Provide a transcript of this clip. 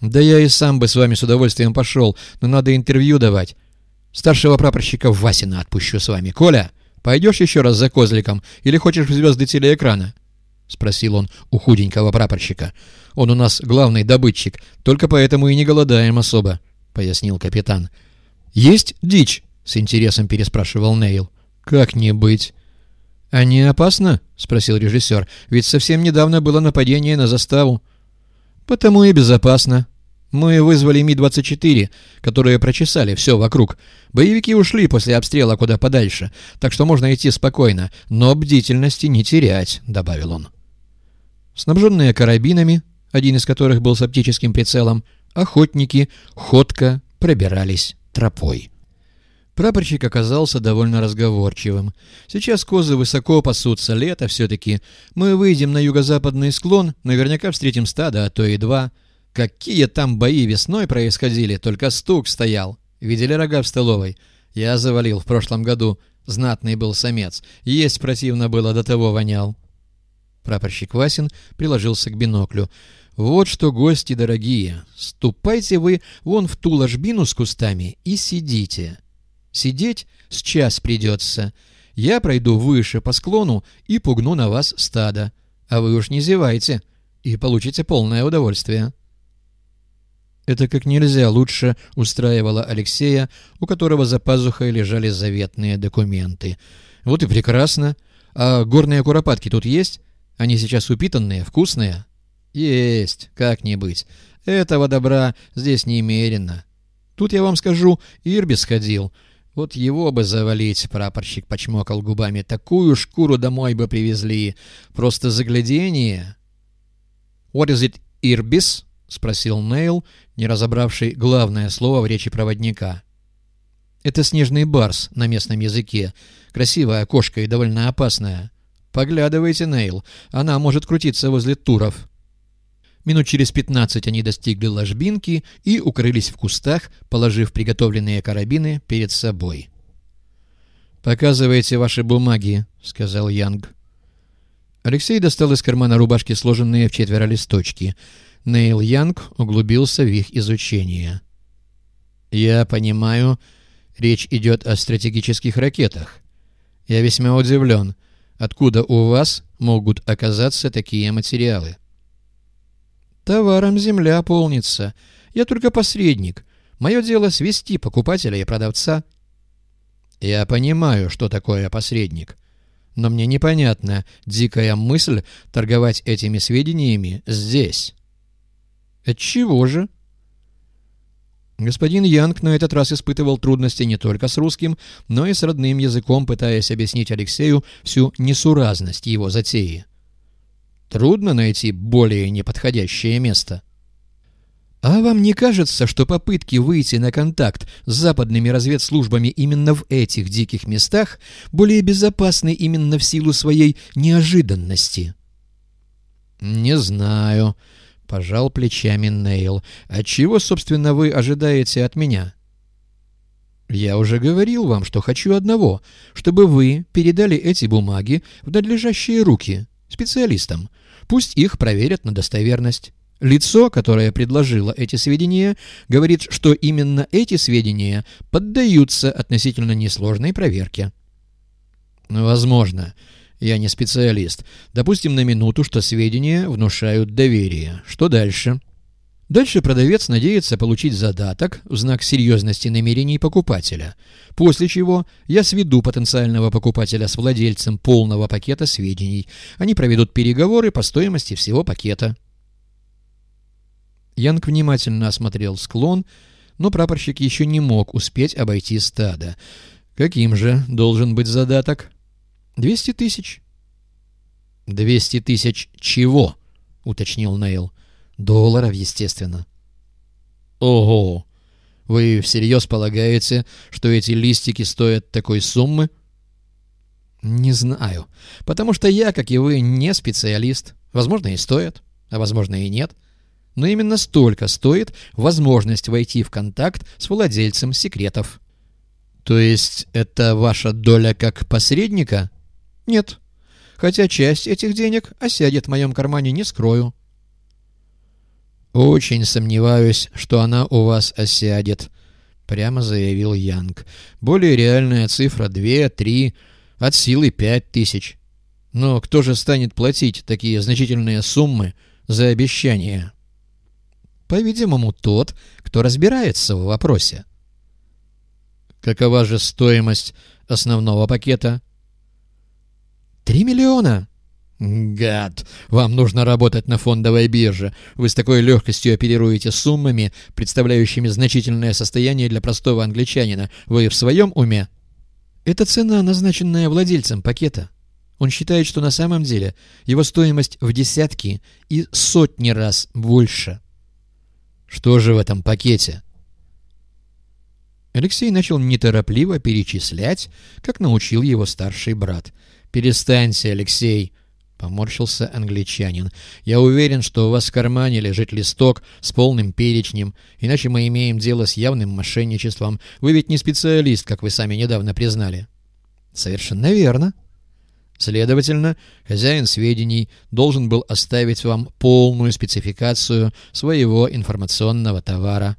Да я и сам бы с вами с удовольствием пошел, но надо интервью давать. Старшего прапорщика Васина отпущу с вами. Коля, пойдешь еще раз за козликом или хочешь в звезды телеэкрана? — спросил он у худенького прапорщика. «Он у нас главный добытчик, только поэтому и не голодаем особо», — пояснил капитан. «Есть дичь?» — с интересом переспрашивал Нейл. «Как не быть?» «А не опасно?» — спросил режиссер. «Ведь совсем недавно было нападение на заставу». «Потому и безопасно. Мы вызвали Ми-24, которые прочесали все вокруг. Боевики ушли после обстрела куда подальше, так что можно идти спокойно, но бдительности не терять», — добавил он. Снабженные карабинами, один из которых был с оптическим прицелом, охотники ходко пробирались тропой. Прапорщик оказался довольно разговорчивым. «Сейчас козы высоко пасутся, лето все-таки. Мы выйдем на юго-западный склон, наверняка встретим стадо, а то и два. Какие там бои весной происходили, только стук стоял. Видели рога в столовой? Я завалил в прошлом году. Знатный был самец. Есть противно было, до того вонял». Прапорщик Васин приложился к биноклю. «Вот что, гости дорогие, ступайте вы вон в ту ложбину с кустами и сидите». Сидеть с час придется. Я пройду выше по склону и пугну на вас стадо. А вы уж не зевайте и получите полное удовольствие. Это как нельзя лучше устраивало Алексея, у которого за пазухой лежали заветные документы. Вот и прекрасно. А горные куропатки тут есть? Они сейчас упитанные, вкусные? Есть, как не быть. Этого добра здесь немерено. Тут я вам скажу, Ирбис ходил — вот его бы завалить, прапорщик почмокал губами. Такую шкуру домой бы привезли. Просто заглядение. «What is it, Ирбис?» — спросил Нейл, не разобравший главное слово в речи проводника. «Это снежный барс на местном языке. Красивая кошка и довольно опасная. Поглядывайте, Нейл, она может крутиться возле туров». Минут через пятнадцать они достигли ложбинки и укрылись в кустах, положив приготовленные карабины перед собой. «Показывайте ваши бумаги», — сказал Янг. Алексей достал из кармана рубашки сложенные в четверо листочки. Нейл Янг углубился в их изучение. «Я понимаю, речь идет о стратегических ракетах. Я весьма удивлен, откуда у вас могут оказаться такие материалы». Товаром земля полнится. Я только посредник. Мое дело свести покупателя и продавца. Я понимаю, что такое посредник. Но мне непонятна дикая мысль торговать этими сведениями здесь. Отчего же? Господин Янг на этот раз испытывал трудности не только с русским, но и с родным языком, пытаясь объяснить Алексею всю несуразность его затеи. Трудно найти более неподходящее место. А вам не кажется, что попытки выйти на контакт с западными разведслужбами именно в этих диких местах более безопасны именно в силу своей неожиданности? Не знаю, пожал плечами Нейл. А чего, собственно, вы ожидаете от меня? Я уже говорил вам, что хочу одного, чтобы вы передали эти бумаги в надлежащие руки специалистам. Пусть их проверят на достоверность. Лицо, которое предложило эти сведения, говорит, что именно эти сведения поддаются относительно несложной проверке. Возможно. Я не специалист. Допустим на минуту, что сведения внушают доверие. Что дальше? Дальше продавец надеется получить задаток в знак серьезности намерений покупателя, после чего я сведу потенциального покупателя с владельцем полного пакета сведений. Они проведут переговоры по стоимости всего пакета. Янг внимательно осмотрел склон, но прапорщик еще не мог успеть обойти стадо. Каким же должен быть задаток? «Двести тысяч». «Двести тысяч чего?» — уточнил Нейл. Долларов, естественно. Ого! Вы всерьез полагаете, что эти листики стоят такой суммы? Не знаю. Потому что я, как и вы, не специалист. Возможно, и стоят, а возможно и нет. Но именно столько стоит возможность войти в контакт с владельцем секретов. То есть это ваша доля как посредника? Нет. Хотя часть этих денег осядет в моем кармане, не скрою. «Очень сомневаюсь, что она у вас осядет», — прямо заявил Янг. «Более реальная цифра — две, три, от силы пять тысяч. Но кто же станет платить такие значительные суммы за обещания?» «По-видимому, тот, кто разбирается в вопросе». «Какова же стоимость основного пакета?» «Три миллиона!» «Гад! Вам нужно работать на фондовой бирже. Вы с такой легкостью оперируете суммами, представляющими значительное состояние для простого англичанина. Вы в своем уме?» «Это цена, назначенная владельцем пакета. Он считает, что на самом деле его стоимость в десятки и сотни раз больше». «Что же в этом пакете?» Алексей начал неторопливо перечислять, как научил его старший брат. «Перестаньте, Алексей!» — поморщился англичанин. «Я уверен, что у вас в кармане лежит листок с полным перечнем, иначе мы имеем дело с явным мошенничеством. Вы ведь не специалист, как вы сами недавно признали». «Совершенно верно». Следовательно, хозяин сведений должен был оставить вам полную спецификацию своего информационного товара.